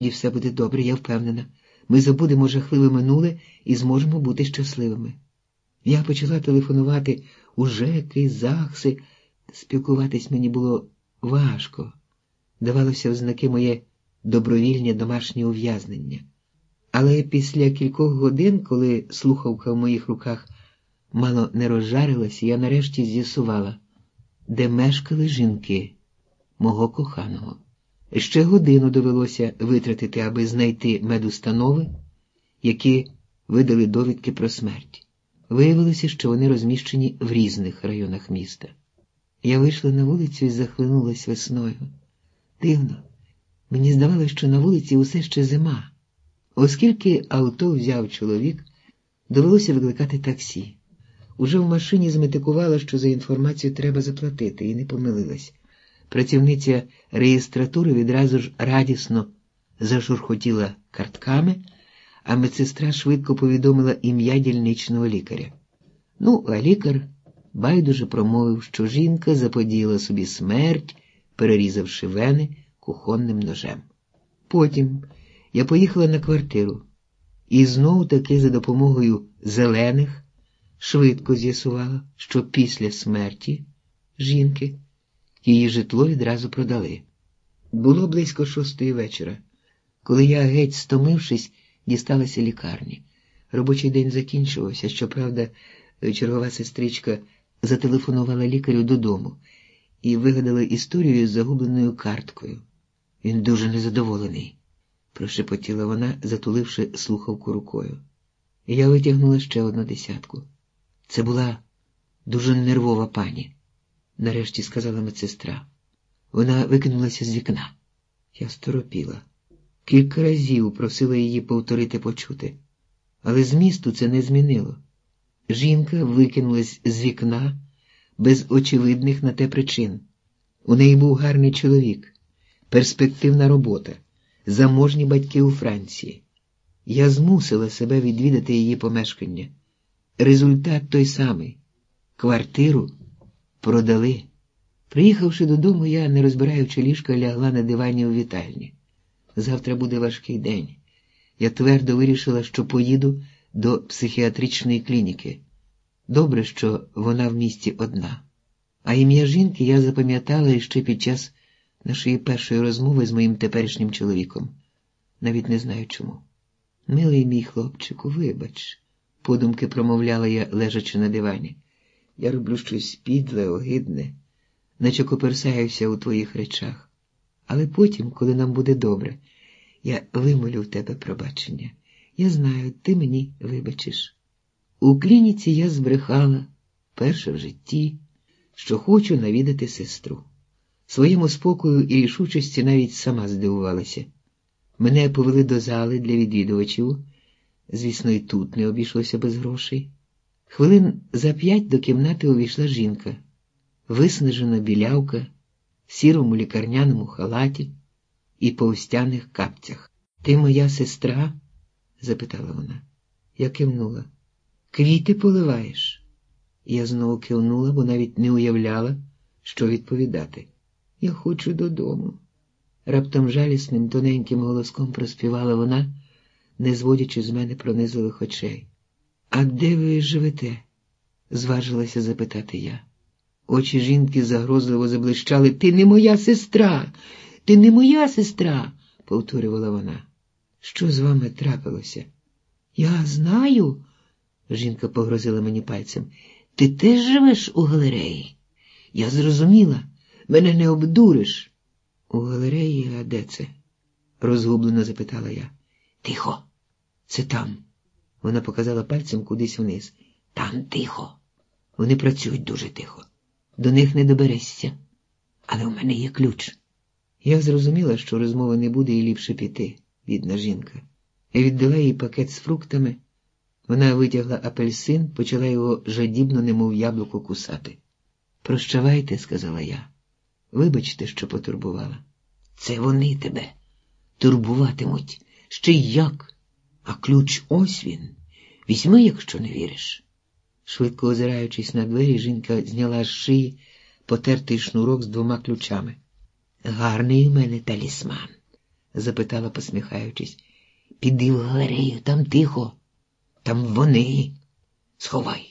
І все буде добре, я впевнена. Ми забудемо жахливе минуле і зможемо бути щасливими. Я почала телефонувати у ЖЕКи, ЗАГСи. Спілкуватись мені було важко. Давалося в знаки моє добровільне домашнє ув'язнення. Але після кількох годин, коли слухавка в моїх руках мало не розжарилась, я нарешті з'ясувала, де мешкали жінки мого коханого. Ще годину довелося витратити, аби знайти медустанови, які видали довідки про смерть. Виявилося, що вони розміщені в різних районах міста. Я вийшла на вулицю і захлинулась весною. Дивно, мені здавалося, що на вулиці усе ще зима. Оскільки авто взяв чоловік, довелося викликати таксі. Уже в машині зметикувала, що за інформацію треба заплатити, і не помилилась. Працівниця реєстратури відразу ж радісно зашурхотіла картками, а медсестра швидко повідомила ім'я дільничного лікаря. Ну, а лікар байдуже промовив, що жінка заподіяла собі смерть, перерізавши вени кухонним ножем. Потім я поїхала на квартиру і знову таки за допомогою зелених швидко з'ясувала, що після смерті жінки її житло відразу продали. Було близько шостої вечора, коли я, геть стомившись, дісталася лікарні. Робочий день закінчувався, щоправда, чергова сестричка зателефонувала лікарю додому і вигадала історію з загубленою карткою. Він дуже незадоволений, прошепотіла вона, затуливши слухавку рукою. Я витягнула ще одну десятку. Це була дуже нервова пані, нарешті сказала медсестра. Вона викинулася з вікна. Я сторопіла. Кілька разів просила її повторити почути, але змісту це не змінило. Жінка викинулась з вікна без очевидних на те причин. У неї був гарний чоловік, перспективна робота, заможні батьки у Франції. Я змусила себе відвідати її помешкання. Результат той самий квартиру продали. Приїхавши додому, я, не розбираючи ліжка, лягла на дивані у вітальні. Завтра буде важкий день. Я твердо вирішила, що поїду до психіатричної клініки. Добре, що вона в місті одна. А ім'я жінки я запам'ятала іще під час нашої першої розмови з моїм теперішнім чоловіком. Навіть не знаю чому. Милий мій хлопчику, вибач, подумки промовляла я, лежачи на дивані. Я роблю щось підле, огидне, наче коперсаюся у твоїх речах. Але потім, коли нам буде добре, я вимолю в тебе пробачення. Я знаю, ти мені вибачиш. У клініці я збрехала перше в житті, що хочу навідати сестру. Своєму спокою і рішучості навіть сама здивувалася. Мене повели до зали для відвідувачів. Звісно, і тут не обійшлося без грошей. Хвилин за п'ять до кімнати увійшла жінка, виснажена білявка, в сірому лікарняному халаті і повстяних капцях. Ти моя сестра? запитала вона. Я кивнула. Квіти поливаєш? Я знову кивнула, бо навіть не уявляла, що відповідати. Я хочу додому. Раптом жалісним, тоненьким голоском проспівала вона, не зводячи з мене пронизливих очей. А де ви живете? зважилася запитати я. Очі жінки загрозливо заблищали. Ти не моя сестра, ти не моя сестра, повторювала вона. Що з вами трапилося? Я знаю, жінка погрозила мені пальцем. Ти теж живеш у галереї? Я зрозуміла, мене не обдуриш. У галереї, а де це? розгублено запитала я. Тихо, це там. Вона показала пальцем кудись вниз. Там тихо. Вони працюють дуже тихо. До них не доберешся. Але у мене є ключ. Я зрозуміла, що розмови не буде і ліпше піти, бідна жінка. Я віддала їй пакет з фруктами. Вона витягла апельсин, почала його жадібно, немов яблуко кусати. Прощавайте, сказала я. Вибачте, що потурбувала. Це вони тебе турбуватимуть. Ще й як? А ключ ось він. Візьми, якщо не віриш. Швидко озираючись на двері, жінка зняла з шиї потертий шнурок з двома ключами. Гарний у мене талісман. запитала, посміхаючись. Піди в галерею, там тихо, там вони. Сховай.